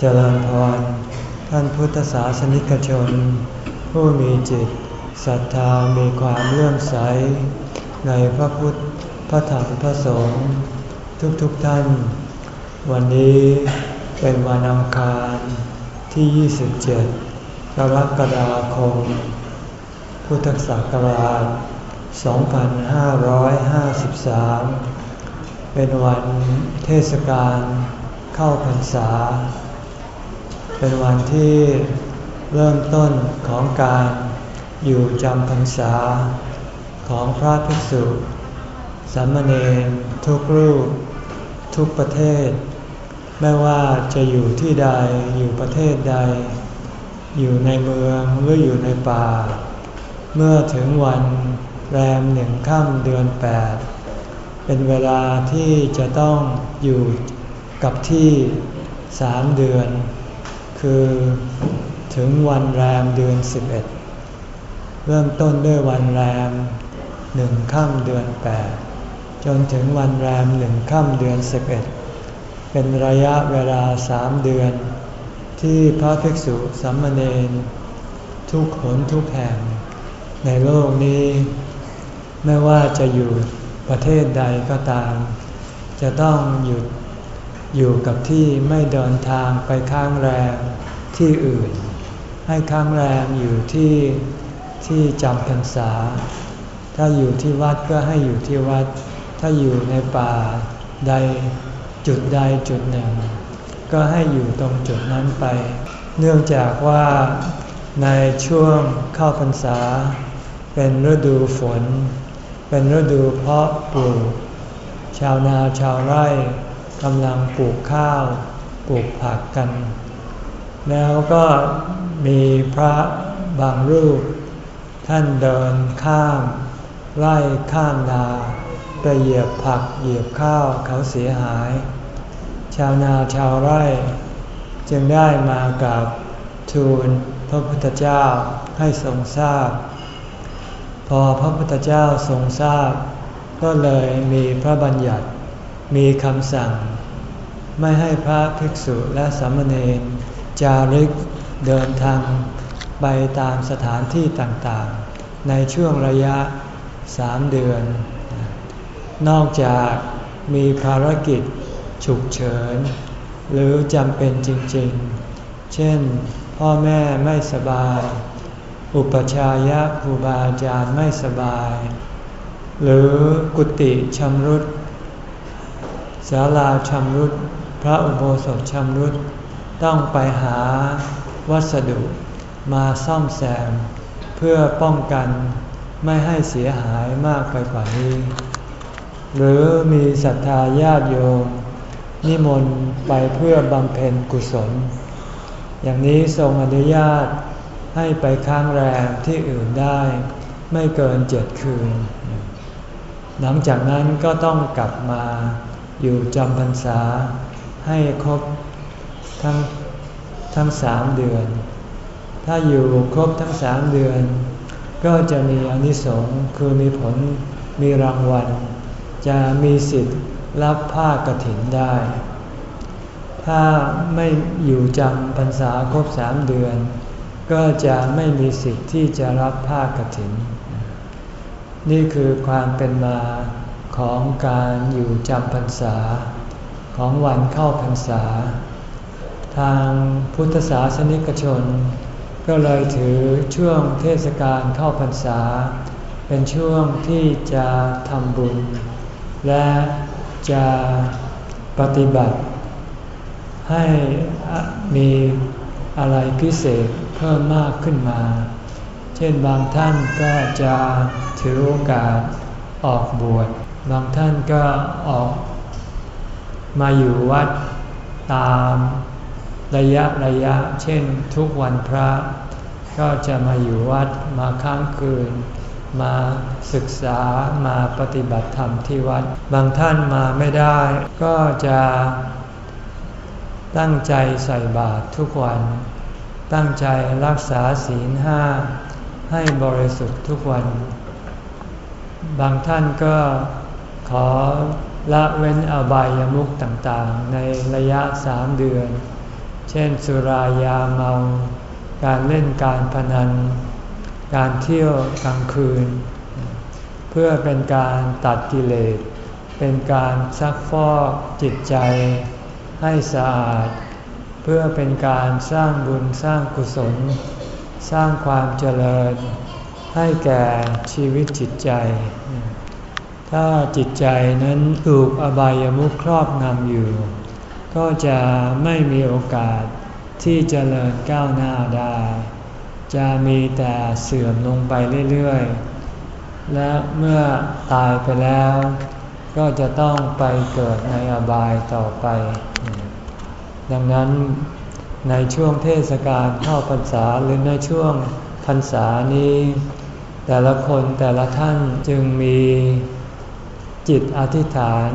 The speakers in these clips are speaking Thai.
เจริญพร ท่านพุทธศาสนิกชน ผู้มีจิตศรัทธามีความเลื่อมใส ในพระพุทธ พระธรรม พระสงฆ์ทุกๆทท่าน วันนี้เป็นวันอังคารที่ 27 กรกฎาคม พุทธศักราช 2553 เป็นวันเทศกาลเข้าพรรษา เป็นวันที่เริ่มต้นของการอยู่จำพรรษาของพระภิกษุสามเณรทุกรูป ทุกประเทศ ไม่ว่าจะอยู่ที่ใดอยู่ประเทศใด อยู่ในเมืองหรืออยู่ในป่า เมื่อถึงวันแรมหนึ่งค่ำเดือนแปดเป็นเวลาที่จะต้องอยู่กับที่สามเดือน คือถึงวันแรมเดือนสิบเอ็ดเริ่มต้นด้วยวันแรมหนึ่งค่ำเดือนแปดจนถึงวันแรมหนึ่งค่ำเดือนสิบเอ็ดเป็นระยะเวลาสามเดือน ที่พระภิกษุสามเณรทุกหนทุกแห่ง ในโลกนี้ ไม่ว่าจะอยู่ประเทศใดก็ตาม จะต้องหยุด อยู่กับที่ไม่เดินทางไปค้างแรมที่อื่น ให้ค้างแรมอยู่ที่ที่จำพรรษา ถ้าอยู่ที่วัดก็ให้อยู่ที่วัด ถ้าอยู่ในป่าใดจุดใดจุดหนึ่ง ก็ให้อยู่ตรงจุดนั้นไป เนื่องจากว่าในช่วงเข้าพรรษา เป็นฤดูฝน เป็นฤดูเพาะปลูก ชาวนาชาวไร่ กำลังปลูกข้าวปลูกผักกัน แล้วก็มีพระบางรูป ท่านเดินข้าม ไล่ข้ามนาไปเหยียบผักเหยียบข้าวเขาเสียหาย ชาวนาชาวไร่ จึงได้มากับทูลพระพุทธเจ้าให้ทรงทราบ พอพระพุทธเจ้าทรงทราบ ก็เลยมีพระบัญญัติ มีคำสั่ง ไม่ให้พระภิกษุและสามเณรจาริกเดินทางไปตามสถานที่ต่างๆ ในช่วงระยะสามเดือน นอกจากมีภารกิจฉุกเฉิน หรือจำเป็นจริงๆ เช่น พ่อแม่ไม่สบาย อุปชายะครูบาอาจารย์ไม่สบาย หรือกุฏิชำรุด ศาลาชำรุด พระอุโบสถชำรุด ต้องไปหาวัสดุมาซ่อมแซม เพื่อป้องกันไม่ให้เสียหายมากไปกว่านี้ หรือมีศรัทธาญาติโยม นิมนต์ไปเพื่อบำเพ็ญกุศล อย่างนี้ทรงอนุญาตให้ไปค้างแรมที่อื่นได้ ไม่เกินเจ็ดคืน หลังจากนั้นก็ต้องกลับมา อยู่จำพรรษาให้ครบทั้งทั้งสามเดือน ถ้าอยู่ครบทั้งสามเดือน ก็จะมีอนิสงส์คือมีผลมีรางวัล จะมีสิทธิ์รับผ้ากรถินได้ ถ้าไม่อยู่จำพรรษาครบสามเดือน ก็จะไม่มีสิทธิ์ที่จะรับผ้ากรถิน นี่คือความเป็นมา ของการอยู่จำพรรษา ของวันเข้าพรรษา ทางพุทธศาสนิกชน ก็เลยถือช่วงเทศกาลเข้าพรรษา เป็นช่วงที่จะทำบุญ และจะปฏิบัติ ให้มีอะไรพิเศษเพิ่มมากขึ้นมา เช่นบางท่านก็จะถือโอกาสออกบวช บางท่านก็ออกมาอยู่วัดตามระยะระยะ เช่นทุกวันพระ ก็จะมาอยู่วัดมาค้างคืน มาศึกษามาปฏิบัติธรรมที่วัด บางท่านมาไม่ได้ ก็จะตั้งใจใส่บาตรทุกวัน ตั้งใจรักษาศีลห้าให้บริสุทธิ์ทุกวัน บางท่านก็ ขอละเว้นอบายามุขต่างๆ ในระยะสามเดือน เช่นสุรายาเมา การเล่นการพนัน การเที่ยวกลางคืน เพื่อเป็นการตัดกิเลส เป็นการซักฟอกจิตใจให้สะอาด เพื่อเป็นการสร้างบุญสร้างกุศล สร้างความเจริญ ให้แก่ชีวิตจิตใจ ถ้าจิตใจนั้นถูกอบายามุขครอบงำอยู่ ก็จะไม่มีโอกาสที่จเจริญก้าวหน้าได้ จะมีแต่เสื่อมลงไปเรื่อยๆ และเมื่อตายไปแล้ว ก็จะต้องไปเกิดในอบายต่อไป ดังนั้นในช่วงเทศกาลเข้าพรรษาหรือในช่วงพรรษานี้ แต่ละคนแต่ละท่านจึงมี จิตอธิษฐาน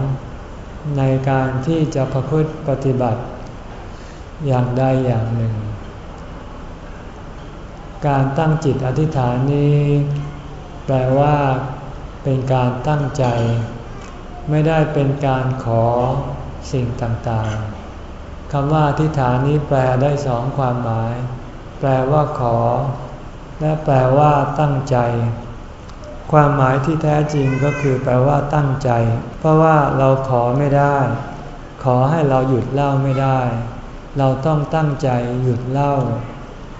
ในการที่จะประพฤติปฏิบัติอย่างใดอย่างหนึ่ง การตั้งจิตอธิษฐานนี้ แปลว่า เป็นการตั้งใจ ไม่ได้เป็นการขอสิ่งต่างๆคำว่าอธิษฐานนี้แปลได้สองความหมาย แปลว่าขอ และแปลว่าตั้งใจ ความหมายที่แท้จริงก็คือแปลว่าตั้งใจ เพราะว่าเราขอไม่ได้ ขอให้เราหยุดเล่าไม่ได้ เราต้องตั้งใจหยุดเล่า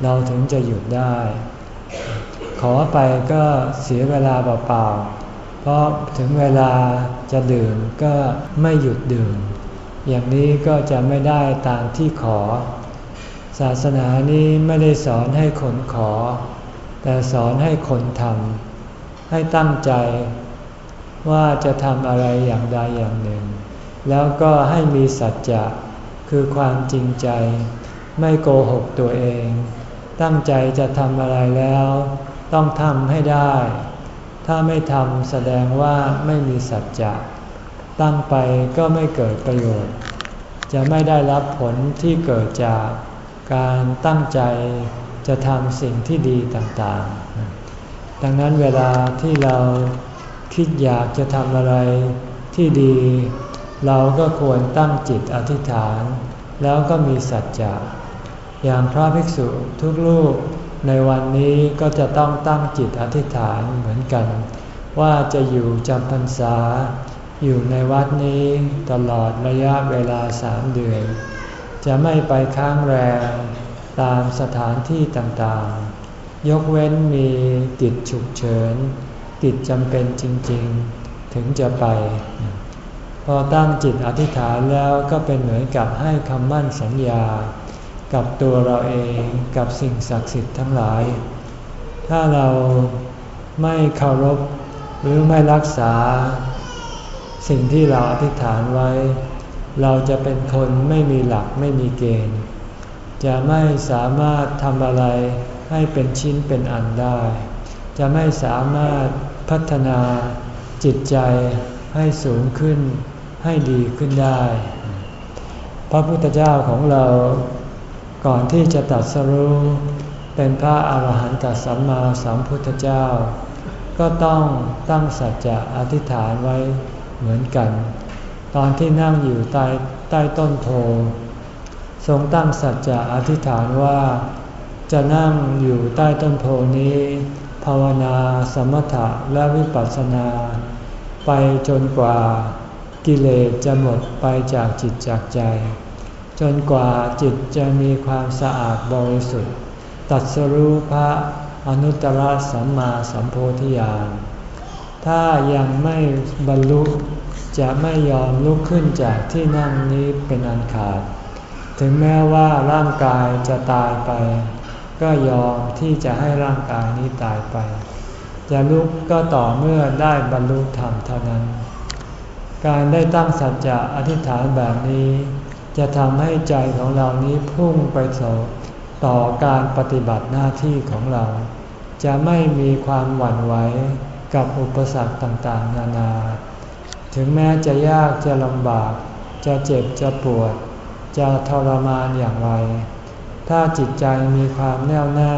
เราถึงจะหยุดได้ ขอไปก็เสียเวลาเปล่าๆ เพราะถึงเวลาจะดื่มก็ไม่หยุดดื่ม อย่างนี้ก็จะไม่ได้ตามที่ขอ ศาสนานี้ไม่ได้สอนให้คนขอ แต่สอนให้คนทำ ให้ตั้งใจว่าจะทำอะไรอย่างใดอย่างหนึ่ง แล้วก็ให้มีสัจจะคือความจริงใจ ไม่โกหกตัวเอง ตั้งใจจะทำอะไรแล้ว ต้องทำให้ได้ ถ้าไม่ทำแสดงว่าไม่มีสัจจะ ตั้งไปก็ไม่เกิดประโยชน์ จะไม่ได้รับผลที่เกิดจากการตั้งใจจะทำสิ่งที่ดีต่างๆ ดังนั้นเวลาที่เราคิดอยากจะทำอะไรที่ดี เราก็ควรตั้งจิตอธิษฐาน แล้วก็มีสัจจะอย่างพระภิกษุทุกรูปในวันนี้ก็จะต้องตั้งจิตอธิษฐานเหมือนกัน ว่าจะอยู่จำพรรษา อยู่ในวัดนี้ตลอดระยะเวลาสามเดือน จะไม่ไปค้างแรมตามสถานที่ต่างๆ ยกเว้นมีติดฉุกเฉินติดจำเป็นจริงๆ ถึงจะไป พอตั้งจิตอธิษฐานแล้วก็เป็นเหมือนกับให้คำมั่นสัญญา กับตัวเราเองกับสิ่งศักดิ์สิทธิ์ทั้งหลาย ถ้าเราไม่เคารพหรือไม่รักษา สิ่งที่เราอธิษฐานไว้ เราจะเป็นคนไม่มีหลักไม่มีเกณฑ์ จะไม่สามารถทำอะไร ให้เป็นชิ้นเป็นอันได้ จะไม่สามารถพัฒนาจิตใจให้สูงขึ้นให้ดีขึ้นได้ พระพุทธเจ้าของเราก่อนที่จะตัดสรู้เป็นพระอาหารหันตสัมมาสัมพุทธเจ้า ก็ต้องตั้งสัจจะอธิษฐานไว้เหมือนกัน ตอนที่นั่งอยู่ใต้ใต้ต้นโพทรงตั้งสัจจะอธิษฐานว่า จะนั่งอยู่ใต้ต้นโพนี้ ภาวนาสมถะและวิปัสสนา ไปจนกว่ากิเลสจะหมดไปจากจิตจากใจ จนกว่าจิตจะมีความสะอาดบริสุทธิ์ ตัดสรู้พระอนุตตรสัมมาสัมโพธิญาณถ้ายังไม่บรรลุจะไม่ยอมลุกขึ้นจากที่นั่งนี้เป็นอันขาด ถึงแม้ว่าร่างกายจะตายไป ก็ยอมที่จะให้ร่างกายนี้ตายไป จะลุกก็ต่อเมื่อได้บรรลุธรรมเท่านั้น การได้ตั้งสัจจะอธิษฐานแบบนี้ จะทำให้ใจของเรานี้พุ่งไปสู่ต่อการปฏิบัติหน้าที่ของเรา จะไม่มีความหวั่นไหวกับอุปสรรคต่างๆ นานา ถึงแม้จะยากจะลำบาก จะเจ็บจะปวด จะทรมานอย่างไร ถ้าจิตใจมีความแน่วแน่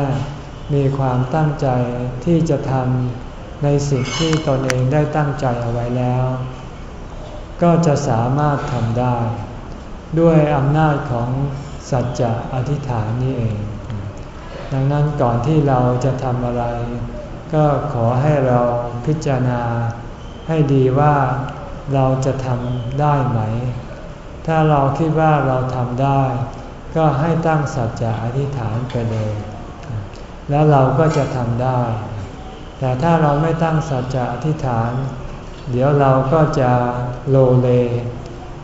มีความตั้งใจที่จะทำในสิ่งที่ตนเองได้ตั้งใจเอาไว้แล้ว ก็จะสามารถทำได้ ด้วยอำนาจของสัจจะอธิษฐานนี่เอง ดังนั้นก่อนที่เราจะทำอะไร ก็ขอให้เราพิจารณาให้ดีว่าเราจะทำได้ไหม ถ้าเราคิดว่าเราทำได้ ก็ให้ตั้งสัจจะอธิษฐานไปเลย แล้วเราก็จะทำได้ แต่ถ้าเราไม่ตั้งสัจจะอธิษฐาน เดี๋ยวเราก็จะโลเล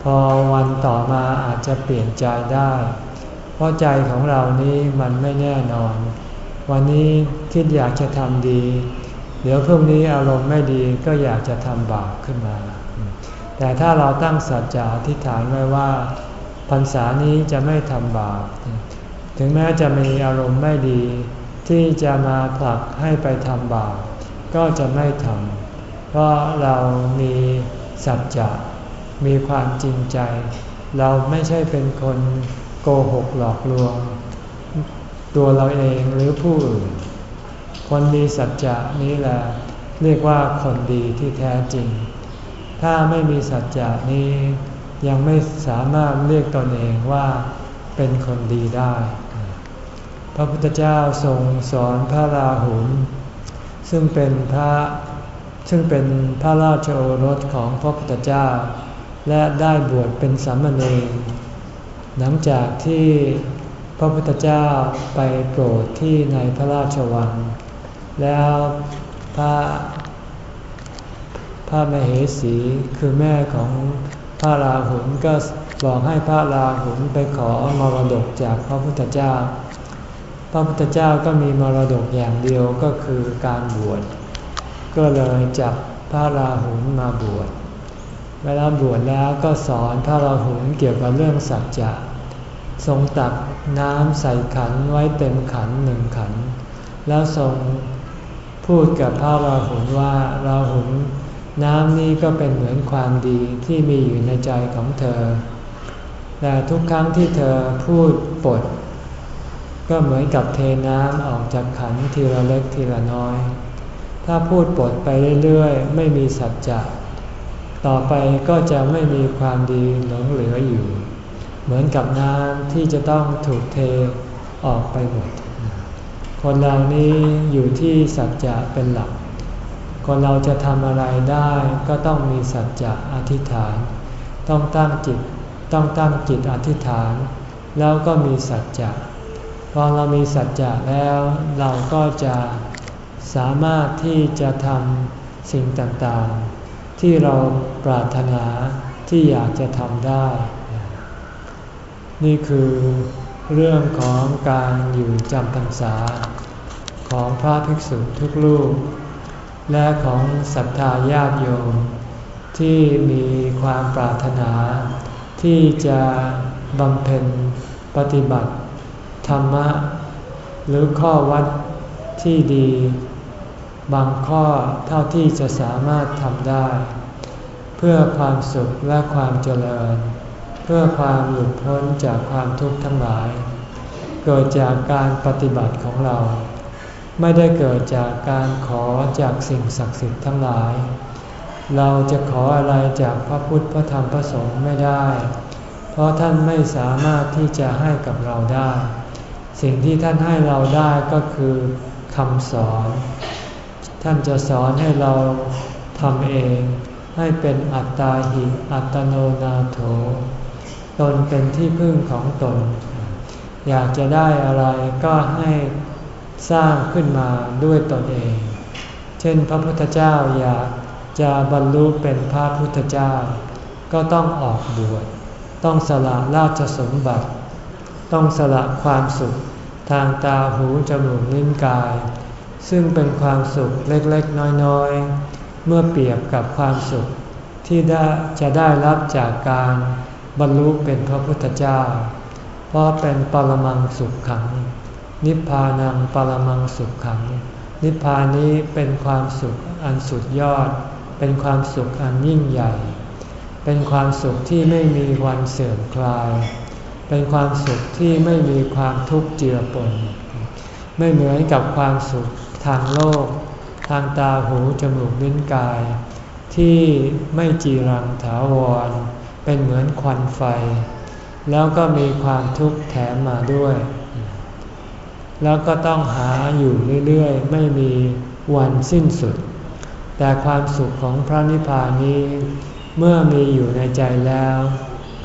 พอวันต่อมาอาจจะเปลี่ยนใจได้ เพราะใจของเรานี้มันไม่แน่นอน วันนี้คิดอยากจะทำดี เดี๋ยวพรุ่งนี้อารมณ์ไม่ดีก็อยากจะทำบาปขึ้นมา แต่ถ้าเราตั้งสัจจะอธิษฐานไว้ว่า พรรษานี้จะไม่ทำบาป ถึงแม้จะมีอารมณ์ไม่ดี ที่จะมาผลักให้ไปทำบาป ก็จะไม่ทำ เพราะเรามีสัจจะ มีความจริงใจ เราไม่ใช่เป็นคนโกหกหลอกลวง ตัวเราเองหรือผู้อื่น คนมีสัจจะนี้แหละเรียกว่าคนดีที่แท้จริง ถ้าไม่มีสัจจะนี้ ยังไม่สามารถเรียกตนเองว่าเป็นคนดีได้ พระพุทธเจ้าทรงสอนพระราหุลซึ่งเป็นพระซึ่งเป็นพระราชโอรสของพระพุทธเจ้า และได้บวชเป็นสามเณรหลังจากที่พระพุทธเจ้าไปโปรดที่ในพระราชวัง แล้วพระพระมเหสีคือแม่ของ พระราหุลก็บอกให้พระราหุลไปขอมรดกจากพระพุทธเจ้า พระพุทธเจ้าก็มีมรดกอย่างเดียวก็คือการบวช ก็เลยจับพระราหุลมาบวช เวลาบวชแล้วก็สอนพระราหุลเกี่ยวกับเรื่องสัจจะ ทรงตักน้ำใส่ขันไว้เต็มขันหนึ่งขัน แล้วทรงพูดกับพระราหุลว่าราหุล น้ำนี้ก็เป็นเหมือนความดีที่มีอยู่ในใจของเธอ แต่ทุกครั้งที่เธอพูดปด ก็เหมือนกับเทน้ำออกจากขันทีละเล็กทีละน้อย ถ้าพูดปดไปเรื่อยๆ ไม่มีสัจจะ ต่อไปก็จะไม่มีความดีหลงเหลืออยู่ เหมือนกับน้ำที่จะต้องถูกเทออกไปหมด คนเหล่านี้อยู่ที่สัจจะเป็นหลัก คนเราจะทำอะไรได้ก็ต้องมีสัจจะอธิษฐาน ต้องตั้งจิตต้องตั้งจิตอธิษฐาน แล้วก็มีสัจจะพอเรามีสัจจะแล้วเราก็จะสามารถที่จะทำสิ่งต่างๆ ที่เราปรารถนาที่อยากจะทำได้ นี่คือเรื่องของการอยู่จำพรรษาของพระภิกษุทุกรูป และของศรัทธาญาติโยมที่มีความปรารถนา ที่จะบำเพ็ญปฏิบัติ ธรรมะ หรือข้อวัดที่ดี บางข้อเท่าที่จะสามารถทำได้ เพื่อความสุขและความเจริญ เพื่อความหลุดพ้นจากความทุกข์ทั้งหลาย เกิดจากการปฏิบัติของเรา ไม่ได้เกิดจากการขอจากสิ่งศักดิ์สิทธิ์ทั้งหลาย เราจะขออะไรจากพระพุทธพระธรรมพระสงฆ์ไม่ได้ เพราะท่านไม่สามารถที่จะให้กับเราได้ สิ่งที่ท่านให้เราได้ก็คือคำสอน ท่านจะสอนให้เราทำเอง ให้เป็นอัตตาหิอัตโนนาโถ ตนเป็นที่พึ่งของตน อยากจะได้อะไรก็ให้ สร้างขึ้นมาด้วยตนเอง เช่นพระพุทธเจ้าอยากจะบรรลุเป็นพระพุทธเจ้า ก็ต้องออกบวช ต้องสละราชสมบัติ ต้องสละความสุขทางตาหูจมูกลิ้นกาย ซึ่งเป็นความสุขเล็กๆ น้อยๆ เมื่อเปรียบกับความสุขที่ได้จะได้รับจากการบรรลุเป็นพระพุทธเจ้า เพราะเป็นปรมังสุขขัง นิพพานังปรมังสุขขัง นิพพานนี้เป็นความสุขอันสุดยอด เป็นความสุขอันยิ่งใหญ่ เป็นความสุขที่ไม่มีวันเสื่อมคลาย เป็นความสุขที่ไม่มีความทุกข์เจือปน ไม่เหมือนกับความสุขทางโลก ทางตาหูจมูกลิ้นกาย ที่ไม่จีรังถาวร เป็นเหมือนควันไฟ แล้วก็มีความทุกข์แถมมาด้วย แล้วก็ต้องหาอยู่เรื่อยๆ ไม่มีวันสิ้นสุด แต่ความสุขของพระนิพพานนี้ เมื่อมีอยู่ในใจแล้ว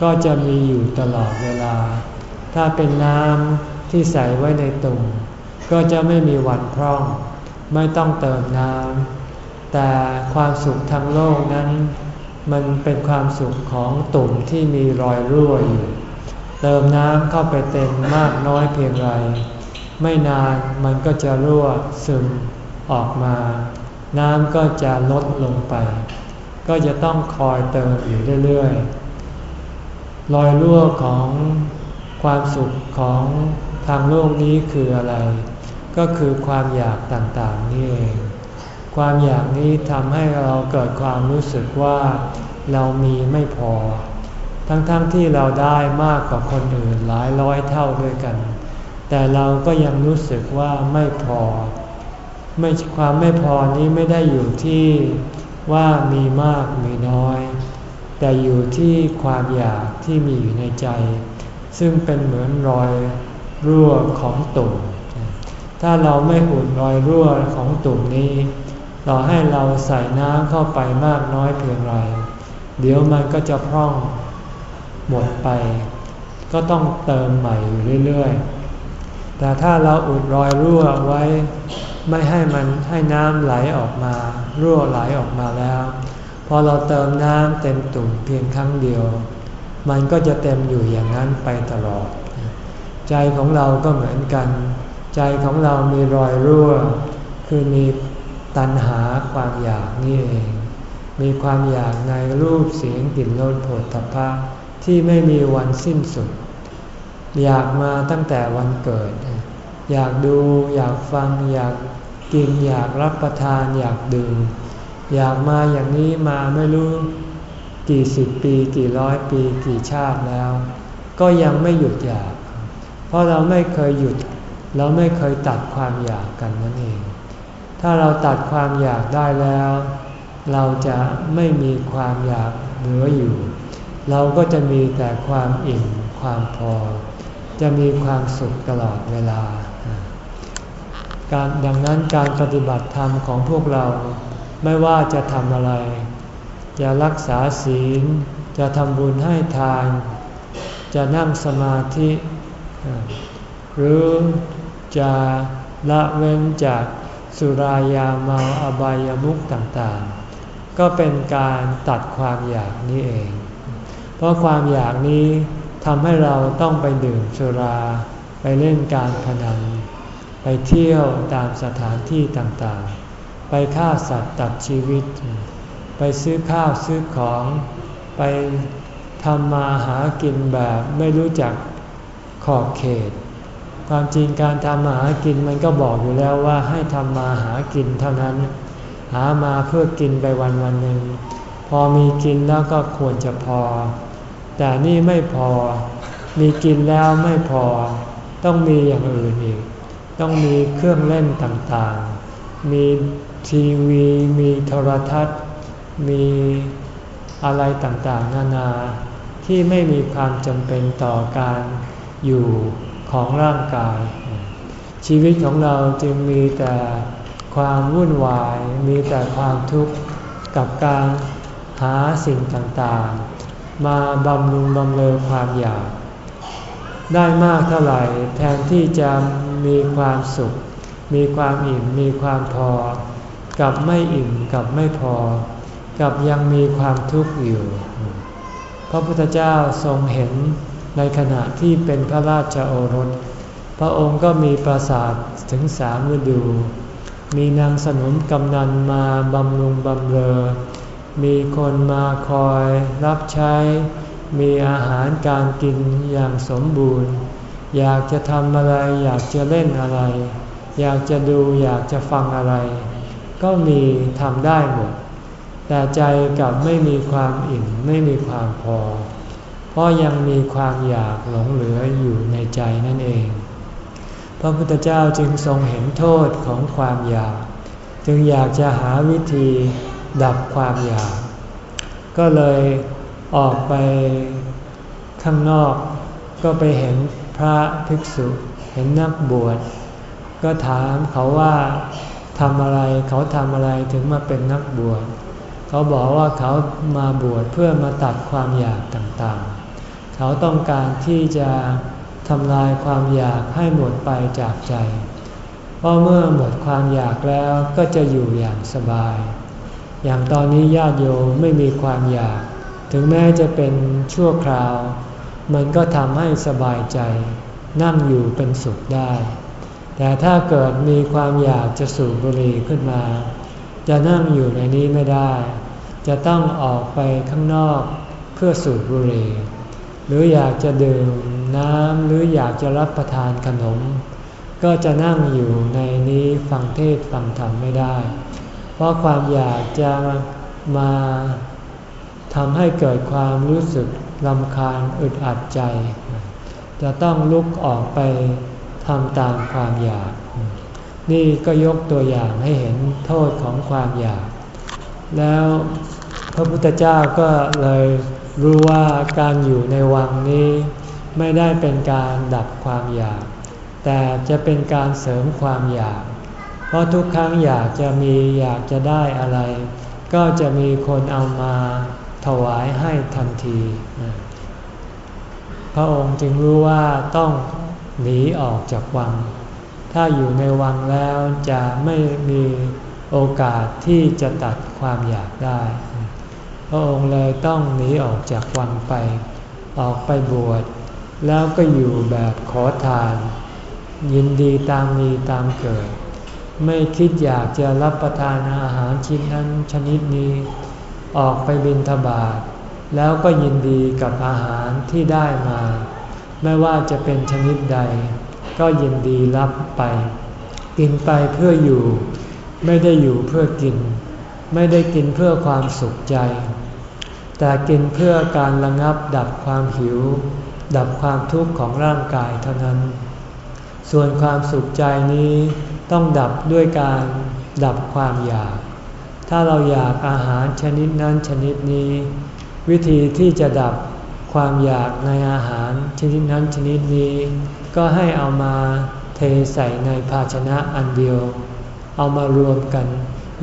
ก็จะมีอยู่ตลอดเวลา ถ้าเป็นน้ำที่ใส่ไว้ในตุ่มก็จะไม่มีวันพร่อง ไม่ต้องเติมน้ำแต่ความสุขทางโลกนั้น มันเป็นความสุขของตุ่มที่มีรอยรั่วอยู่ เติมน้ำเข้าไปเต็มมากน้อยเพียงไร ไม่นานมันก็จะรั่วซึมออกมา น้ำก็จะลดลงไป ก็จะต้องคอยเติมอยู่เรื่อยๆรอยรั่วของความสุขของทางโลกนี้คืออะไร ก็คือความอยากต่างๆนี่เอง ความอยากนี้ทำให้เราเกิดความรู้สึกว่าเรามีไม่พอ ทั้งๆทที่เราได้มากกว่าคนอื่นหลายร้อยเท่าด้วยกัน แต่เราก็ยังรู้สึกว่าไม่พอ ไม่ความไม่พอนี้ไม่ได้อยู่ที่ว่ามีมากมีน้อย แต่อยู่ที่ความอยากที่มีอยู่ในใจ ซึ่งเป็นเหมือนรอยรั่วของตุ่ม ถ้าเราไม่อุ่นรอยรั่วของตุ่มนี้ เราให้เราใส่น้ำเข้าไปมากน้อยเพียงไร เดี๋ยวมันก็จะพร่องหมดไป ก็ต้องเติมใหม่อยู่เรื่อยๆ แต่ถ้าเราอุดรอยรั่วไว้ ไม่ให้มันให้น้ำไหลออกมารั่วไหลออกมาแล้ว พอเราเติมน้ำเต็มตุ่มเพียงครั้งเดียว มันก็จะเต็มอยู่อย่างนั้นไปตลอด ใจของเราก็เหมือนกัน ใจของเรามีรอยรั่ว คือมีตัณหาความอยากนี่เอง มีความอยากในรูปเสียงกลิ่นรสผลทพะที่ไม่มีวันสิ้นสุด อยากมาตั้งแต่วันเกิด อยากดู อยากฟัง อยากกิน อยากรับประทาน อยากดื่ม อยากมาอย่างนี้มาไม่รู้กี่สิบปีกี่ร้อยปีกี่ชาติแล้ว ก็ยังไม่หยุดอยาก เพราะเราไม่เคยหยุด เราไม่เคยตัดความอยากกันนั่นเอง ถ้าเราตัดความอยากได้แล้ว เราจะไม่มีความอยากเหลืออยู่ เราก็จะมีแต่ความอิ่มความพอ จะมีความสุขตลอดเวลา การดังนั้นการปฏิบัติธรรมของพวกเราไม่ว่าจะทำอะไร จะรักษาศีล จะทำบุญให้ทาน จะนั่งสมาธิ หรือจะละเว้นจากสุรายาเมาอบายามุขต่างๆ ก็เป็นการตัดความอยากนี้เอง เพราะความอยากนี้ ทำให้เราต้องไปดื่มสุรา ไปเล่นการพนัน ไปเที่ยวตามสถานที่ต่างๆ ไปฆ่าสัตว์ตัดชีวิต ไปซื้อข้าวซื้อของ ไปทำมาหากินแบบไม่รู้จักขอบเขต ความจริงการทำมาหากินมันก็บอกอยู่แล้วว่าให้ทำมาหากินเท่านั้น หามาเพื่อกินไปวันวันหนึ่ง พอมีกินแล้วก็ควรจะพอ แต่นี่ไม่พอ มีกินแล้วไม่พอ ต้องมีอย่างอื่นอีก ต้องมีเครื่องเล่นต่างๆ มีทีวี มีโทรทัศน์ มีอะไรต่างๆ นานาที่ไม่มีความจำเป็นต่อการอยู่ของร่างกาย ชีวิตของเราจึงมีแต่ความวุ่นวาย มีแต่ความทุกข์กับการหาสิ่งต่างๆ มาบำรุงบำเรอความอยาก ได้มากเท่าไหร่แทนที่จะมีความสุข มีความอิ่มมีความพอ กับไม่อิ่มกับไม่พอ กับยังมีความทุกข์อยู่ พระพุทธเจ้าทรงเห็นในขณะที่เป็นพระราชโอรส พระองค์ก็มีปราสาทถึงสามฤดู มีนางสนมกำนันมาบำรุงบำเรอ มีคนมาคอยรับใช้ มีอาหารการกินอย่างสมบูรณ์ อยากจะทำอะไร อยากจะเล่นอะไร อยากจะดูอยากจะฟังอะไร ก็มีทำได้หมด แต่ใจกลับไม่มีความอิ่มไม่มีความพอ เพราะยังมีความอยากหลงเหลืออยู่ในใจนั่นเอง พระพุทธเจ้าจึงทรงเห็นโทษของความอยาก จึงอยากจะหาวิธี ดับความอยาก ก็เลยออกไปข้างนอกก็ไปเห็นพระภิกษุเห็นนักบวช ก็ถามเขาว่าทำอะไรเขาทำอะไรถึงมาเป็นนักบวช เขาบอกว่าเขามาบวชเพื่อมาตัดความอยากต่างๆ เขาต้องการที่จะทำลายความอยากให้หมดไปจากใจ เพราะเมื่อหมดความอยากแล้วก็จะอยู่อย่างสบาย อย่างตอนนี้ญาติโยมไม่มีความอยาก ถึงแม้จะเป็นชั่วคราว มันก็ทำให้สบายใจ นั่งอยู่เป็นสุขได้ แต่ถ้าเกิดมีความอยากจะสูบบุหรี่ขึ้นมา จะนั่งอยู่ในนี้ไม่ได้ จะต้องออกไปข้างนอกเพื่อสูบบุหรี่ หรืออยากจะดื่มน้ำหรืออยากจะรับประทานขนม ก็จะนั่งอยู่ในนี้ฟังเทศฟังธรรมไม่ได้ เพราะความอยากจะมาทำให้เกิดความรู้สึกลำคาญอึดอัดใจ จะต้องลุกออกไปทำตามความอยาก นี่ก็ยกตัวอย่างให้เห็นโทษของความอยาก แล้วพระพุทธเจ้าก็เลยรู้ว่าการอยู่ในวังนี้ ไม่ได้เป็นการดับความอยาก แต่จะเป็นการเสริมความอยาก ราะทุกครั้งอยากจะมีอยากจะได้อะไร ก็จะมีคนเอามาถวายให้ทันที พระองค์จึงรู้ว่าต้องหนีออกจากวัง ถ้าอยู่ในวังแล้วจะไม่มีโอกาสที่จะตัดความอยากได้ พระองค์เลยต้องหนีออกจากวังไป ออกไปบวช แล้วก็อยู่แบบขอทาน ยินดีตามมีตามเกิด ไม่คิดอยากจะรับประทานอาหารชิ้นนั้นชนิดนี้ ออกไปบินทบาทแล้วก็ยินดีกับอาหารที่ได้มา ไม่ว่าจะเป็นชนิดใด ก็ยินดีรับไป กินไปเพื่ออยู่ ไม่ได้อยู่เพื่อกิน ไม่ได้กินเพื่อความสุขใจ แต่กินเพื่อการระงับดับความหิว ดับความทุกข์ของร่างกายเท่านั้น ส่วนความสุขใจนี้ ต้องดับด้วยการดับความอยาก ถ้าเราอยากอาหารชนิดนั้นชนิดนี้ วิธีที่จะดับความอยากในอาหารชนิดนั้นชนิดนี้ ก็ให้เอามาเทใส่ในภาชนะอันเดียว เอามารวมกัน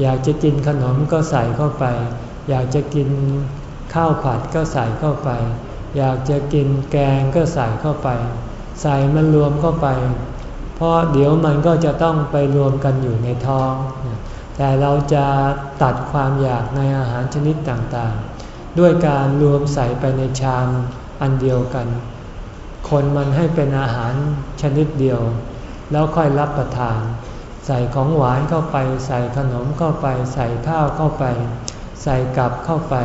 อยากจะกินขนมก็ใส่เข้าไป อยากจะกินข้าวผัดก็ใส่เข้าไป อยากจะกินแกงก็ใส่เข้าไป ใส่มันรวมเข้าไป เพราะเดี๋ยวมันก็จะต้องไปรวมกันอยู่ในท้อง แต่เราจะตัดความอยากในอาหารชนิดต่างๆ ด้วยการรวมใส่ไปในชามอันเดียวกัน คนมันให้เป็นอาหารชนิดเดียว แล้วค่อยรับประทาน ใส่ของหวานเข้าไป ใส่ขนมเข้าไป ใส่ข้าวเข้าไป ใส่กับเข้าไป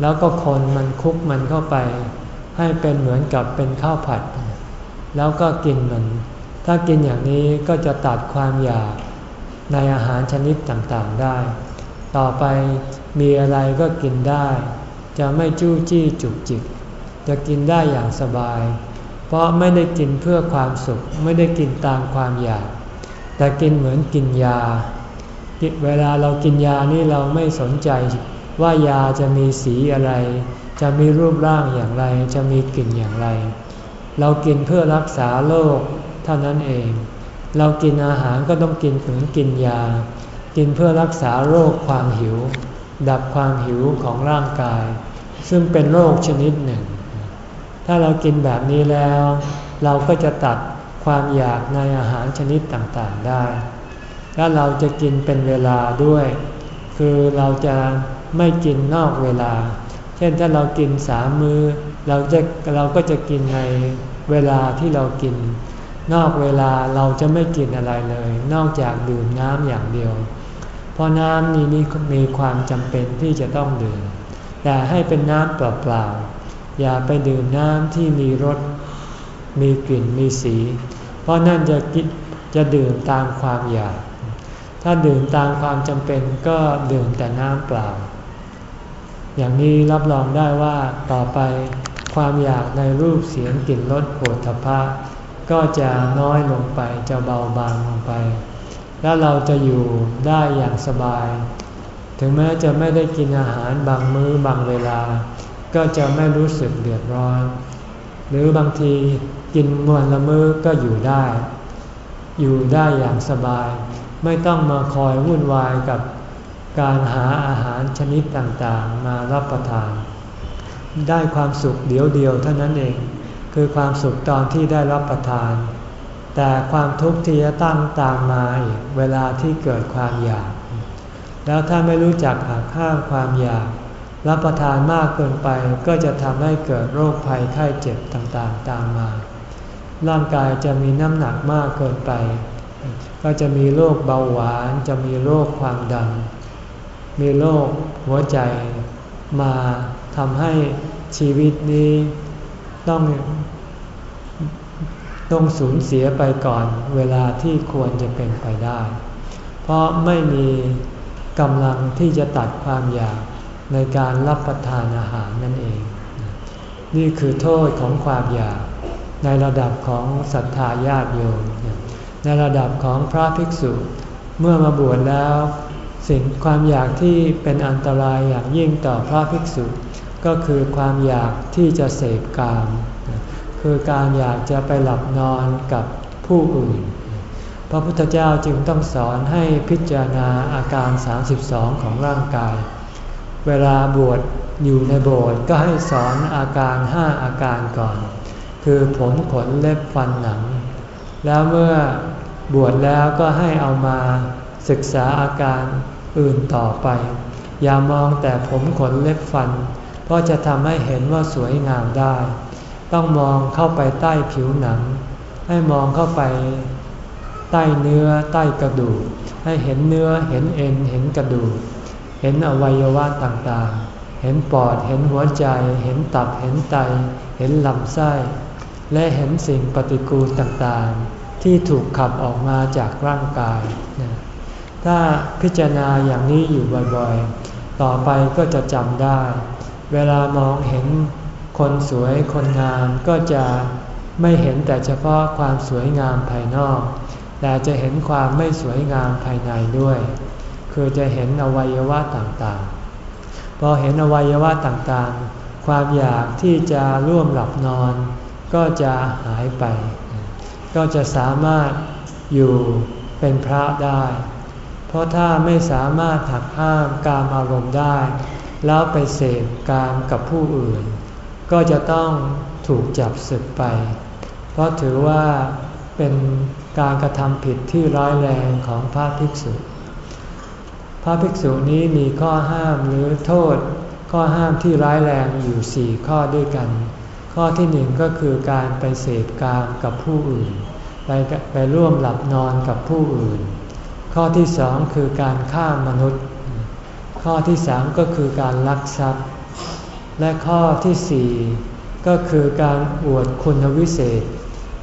แล้วก็คนมันคุกมันเข้าไป ให้เป็นเหมือนกับเป็นข้าวผัด แล้วก็กินมัน ถ้ากินอย่างนี้ก็จะตัดความอยากในอาหารชนิดต่างๆได้ ต่อไปมีอะไรก็กินได้ จะไม่จู้จี้จุกจิก จะกินได้อย่างสบาย เพราะไม่ได้กินเพื่อความสุข ไม่ได้กินตามความอยาก แต่กินเหมือนกินยา เวลาเรากินยานี่เราไม่สนใจว่ายาจะมีสีอะไร จะมีรูปร่างอย่างไร จะมีกลิ่นอย่างไร เรากินเพื่อรักษาโรค เท่านั้นเอง เรากินอาหารก็ต้องกินเหมืนกินยา กินเพื่อรักษาโรคความหิว ดับความหิวของร่างกาย ซึ่งเป็นโรคชนิดหนึ่ง ถ้าเรากินแบบนี้แล้ว เราก็จะตัดความอยากในอาหารชนิดต่างๆได้และเราจะกินเป็นเวลาด้วย คือเราจะไม่กินนอกเวลา เช่นถ้าเรากินสามมือ้อเราจะเราก็จะกินในเวลาที่เรากิน นอกเวลาเราจะไม่กินอะไรเลย นอกจากดื่มน้ำอย่างเดียว เพราะน้ำนี้มีความจำเป็นที่จะต้องดื่ม แต่ให้เป็นน้ำเปล่าๆ อย่าไปดื่มน้ำที่มีรส มีกลิ่น มีสี เพราะนั่นจะกิจะดื่มตามความอยาก ถ้าดื่มตามความจำเป็นก็ดื่มแต่น้ำเปล่า อย่างนี้รับรองได้ว่าต่อไปความอยากในรูปเสียงกลิ่นรสโผฏฐพะ ก็จะน้อยลงไปจะเบาบางลงไป แล้วเราจะอยู่ได้อย่างสบาย ถึงแม้จะไม่ได้กินอาหารบางมื้อบางเวลา ก็จะไม่รู้สึกเดือดร้อน หรือบางทีกินมวนละมื้อก็อยู่ได้ อยู่ได้อย่างสบาย ไม่ต้องมาคอยวุ่นวายกับการหาอาหารชนิดต่างๆ มารับประทาน ได้ความสุขเดียวเดียวเท่านั้นเอง คือความสุขตอนที่ได้รับประทาน แต่ความทุกข์ที่จะตั้งตามมาอีกเวลาที่เกิดความอยาก แล้วถ้าไม่รู้จักหักห้ามความอยาก รับประทานมากเกินไปก็จะทำให้เกิดโรคภัยไข้เจ็บต่างๆตามมา ร่างกายจะมีน้ำหนักมากเกินไป ก็จะมีโรคเบาหวาน จะมีโรคความดัน มีโรคหัวใจมาทำให้ชีวิตนี้ต้อง ต้องสูญเสียไปก่อนเวลาที่ควรจะเป็นไปได้ เพราะไม่มีกำลังที่จะตัดความอยากในการรับประทานอาหารนั่นเอง นี่คือโทษของความอยาก ในระดับของศรัทธาญาติโยม ในระดับของพระภิกษุ เมื่อมาบวชแล้ว สิ่งความอยากที่เป็นอันตรายอย่างยิ่งต่อพระภิกษุ ก็คือความอยากที่จะเสพกาม คือการอยากจะไปหลับนอนกับผู้อื่น พระพุทธเจ้าจึงต้องสอนให้พิจารณาอาการ 32 ของร่างกาย เวลาบวชอยู่ในโบสถ์ก็ให้สอนอาการ5อาการก่อน คือผมขนเล็บฟันหนัง แล้วเมื่อบวชแล้วก็ให้เอามาศึกษาอาการอื่นต่อไป อย่ามองแต่ผมขนเล็บฟัน เพราะจะทำให้เห็นว่าสวยงามได้ ต้องมองเข้าไปใต้ผิวหนัง ให้มองเข้าไปใต้เนื้อใต้กระดูก ให้เห็นเนื้อเห็นเอ็นเห็นกระดูก เห็นอวัยวะต่างๆ เห็นปอดเห็นหัวใจ เห็นตับเห็นไต เห็นลำไส้ และเห็นสิ่งปฏิกูลต่างๆ ที่ถูกขับออกมาจากร่างกายถ้าพิจารณาอย่างนี้อยู่บ่อยๆ ต่อไปก็จะจำได้ เวลามองเห็น คนสวยคนงามก็จะไม่เห็นแต่เฉพาะความสวยงามภายนอก แต่จะเห็นความไม่สวยงามภายในด้วย คือจะเห็นอวัยวะต่างๆ พอเห็นอวัยวะต่างๆ ความอยากที่จะร่วมหลับนอน ก็จะหายไป ก็จะสามารถอยู่เป็นพระได้ เพราะถ้าไม่สามารถหักห้ามการอารมณ์ได้ แล้วไปเสพการกับผู้อื่น ก็จะต้องถูกจับศึกไป เพราะถือว่าเป็นการกระทำผิดที่ร้ายแรงของพระภิกษุ พระภิกษุนี้มีข้อห้ามหรือโทษ ข้อห้ามที่ร้ายแรงอยู่สี่ข้อด้วยกัน ข้อที่หนึ่งก็คือการไปเสพการกับผู้อื่น ไปไปร่วมหลับนอนกับผู้อื่น ข้อที่สองคือการฆ่ามนุษย์ ข้อที่สามก็คือการลักทรัพย์ และข้อที่สี่ก็คือการอวดคุณวิเศษ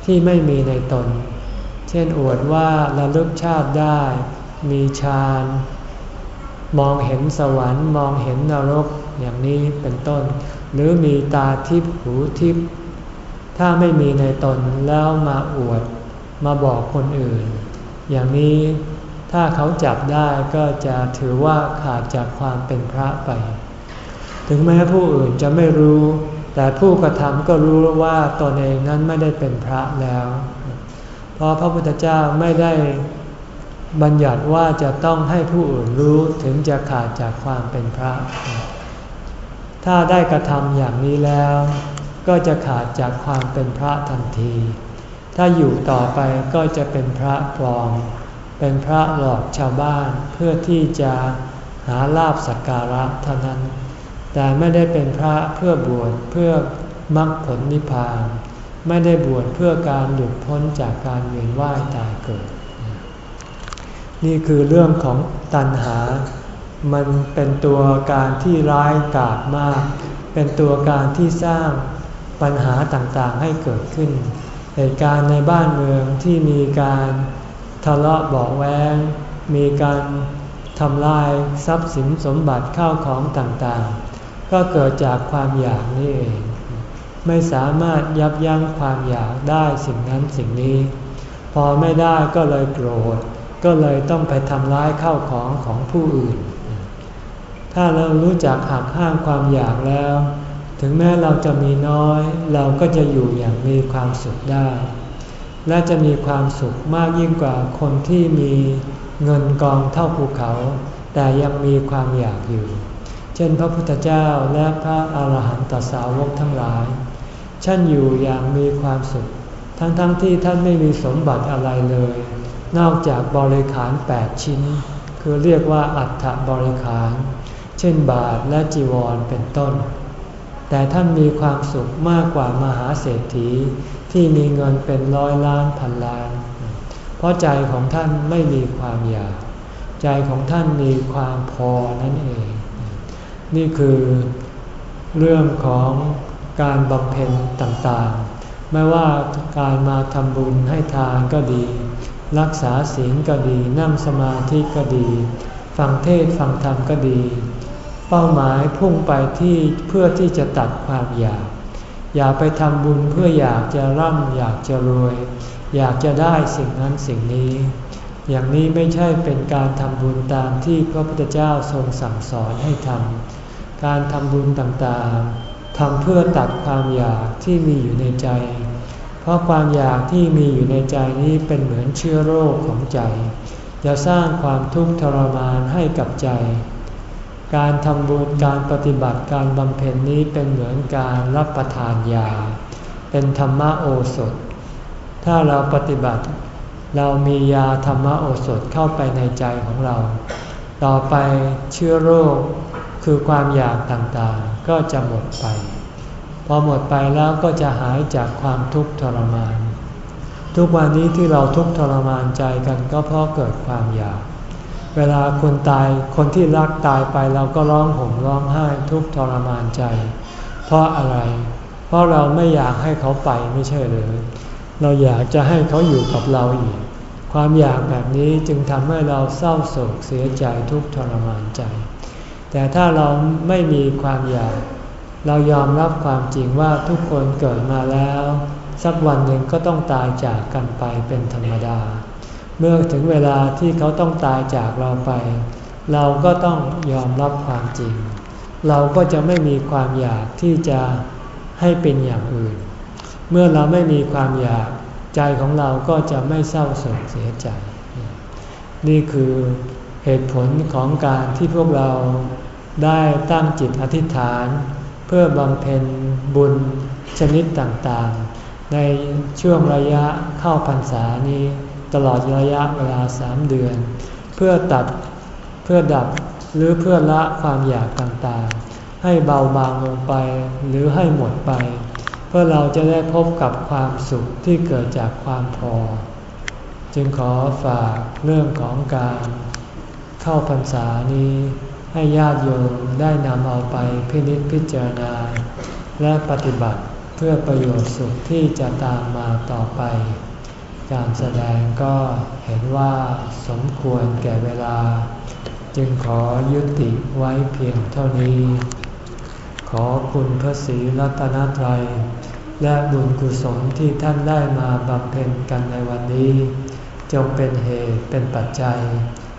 ที่ไม่มีในตน เช่นอวดว่าระลึกชาติได้ มีฌาน มองเห็นสวรรค์มองเห็นนรกอย่างนี้เป็นต้น หรือมีตาทิพหูทิพถ้าไม่มีในตนแล้วมาอวดมาบอกคนอื่น อย่างนี้ถ้าเขาจับได้ก็จะถือว่าขาดจากความเป็นพระไป ถึงแม้ผู้อื่นจะไม่รู้ แต่ผู้กระทำก็รู้ว่าตนเองนั้นไม่ได้เป็นพระแล้ว เพราะพระพุทธเจ้าไม่ได้บัญญัติว่าจะต้องให้ผู้อื่นรู้ถึงจะขาดจากความเป็นพระ ถ้าได้กระทำอย่างนี้แล้ว ก็จะขาดจากความเป็นพระทันที ถ้าอยู่ต่อไปก็จะเป็นพระปลอม เป็นพระหลอกชาวบ้านเพื่อที่จะหาลาบสักการะเท่านั้น แต่ไม่ได้เป็นพระเพื่อบวชเพื่อมรรคผลนิพพาน ไม่ได้บวชเพื่อการหลุดพ้นจากการเวียนว่ายตายเกิด นี่คือเรื่องของตัณหา มันเป็นตัวการที่ร้ายกาจมาก เป็นตัวการที่สร้างปัญหาต่างๆให้เกิดขึ้น เหตุการณ์ในบ้านเมืองที่มีการทะเลาะเบาแวงมีการทำลายทรัพย์สินสมบัติข้าวของต่างๆ ก็เกิดจากความอยากนี่เอง ไม่สามารถยับยั้งความอยากได้สิ่งนั้นสิ่งนี้ พอไม่ได้ก็เลยโกรธ ก็เลยต้องไปทำร้ายข้าวของของผู้อื่น ถ้าเรารู้จักหักห้ามความอยากแล้ว ถึงแม้เราจะมีน้อย เราก็จะอยู่อย่างมีความสุขได้ และจะมีความสุขมากยิ่งกว่าคนที่มีเงินกองเท่าภูเขา แต่ยังมีความอยากอยู่ เช่นพระพุทธเจ้าและพระอาหารหันตสาวกทั้งหลายท่านอยู่อย่างมีความสุข ทั้งๆทที่ท่านไม่มีสมบัติอะไรเลย นอกจากบริขารแปดชิ้น คือเรียกว่าอัฐบริขาร เช่นบาทและจีวรเป็นต้น แต่ท่านมีความสุขมากกว่ามหาเศรษฐีที่มีเงินเป็นร้อยล้านพันล้าน เพราะใจของท่านไม่มีความอยาก ใจของท่านมีความพอนั่นเอง นี่คือเรื่องของการบำเพ็ญต่างๆ ไม่ว่าการมาทำบุญให้ทานก็ดี รักษาศีลก็ดี นั่งสมาธิก็ดี ฟังเทศฟังธรรมก็ดี เป้าหมายพุ่งไปที่เพื่อที่จะตัดความอยาก อย่าไปทำบุญเพื่ออยากจะร่ำอยากจะรวย อยากจะได้สิ่งนั้นสิ่งนี้ อย่างนี้ไม่ใช่เป็นการทำบุญตามที่พระพุทธเจ้าทรงสั่งสอนให้ทำ การทำบุญต่างๆทำเพื่อตัดความอยากที่มีอยู่ในใจ เพราะความอยากที่มีอยู่ในใจนี้เป็นเหมือนเชื้อโรคของใจ จะสร้างความทุกข์ทรมานให้กับใจ การทำบุญการปฏิบัติการบำเพ็ญนี้เป็นเหมือนการรับประทานยา เป็นธรรมโอสถ ถ้าเราปฏิบัติเรามียาธรรมโอสถเข้าไปในใจของเรา ต่อไปเชื้อโรค คือความอยากต่างๆ ก็จะหมดไป พอหมดไปแล้วก็จะหายจากความทุกข์ทรมาน ทุกวันนี้ที่เราทุกข์ทรมานใจกันก็เพราะเกิดความอยาก เวลาคนตายคนที่รักตายไปเราก็ร้องห่มร้องไห้ทุกข์ทรมานใจ เพราะอะไร เพราะเราไม่อยากให้เขาไปไม่ใช่หรือเราอยากจะให้เขาอยู่กับเราอีก ความอยากแบบนี้จึงทำให้เราเศร้าโศกเสียใจทุกข์ทรมานใจ แต่ถ้าเราไม่มีความอยาก เรายอมรับความจริงว่าทุกคนเกิดมาแล้ว สักวันหนึ่งก็ต้องตายจากกันไปเป็นธรรมดา เมื่อถึงเวลาที่เขาต้องตายจากเราไป เราก็ต้องยอมรับความจริง เราก็จะไม่มีความอยากที่จะให้เป็นอย่างอื่น เมื่อเราไม่มีความอยากใจของเราก็จะไม่เศร้าโศกเสียใจ นี่คือเหตุผลของการที่พวกเรา ได้ตั้งจิตอธิษฐาน เพื่อบำเพ็ญบุญชนิดต่างๆ ในช่วงระยะเข้าพรรษานี้ตลอดระยะเวลาสามเดือน เพื่อตัดเพื่อดับหรือเพื่อละความอยากต่างๆ ให้เบาบางลงไปหรือให้หมดไป เพื่อเราจะได้พบกับความสุขที่เกิดจากความพอ จึงขอฝากเรื่องของการเข้าพรรษานี้ ให้ญาติโยมได้นำเอาไปพินิจพิจารณา และปฏิบัติเพื่อประโยชน์สุขที่จะตามมาต่อไป การแสดงก็เห็นว่าสมควรแก่เวลา จึงขอยุติไว้เพียงเท่านี้ ขอคุณพระศรีรัตนตรัย และบุญกุศลที่ท่านได้มาบำเพ็ญกันในวันนี้ จงเป็นเหตุเป็นปัจจัย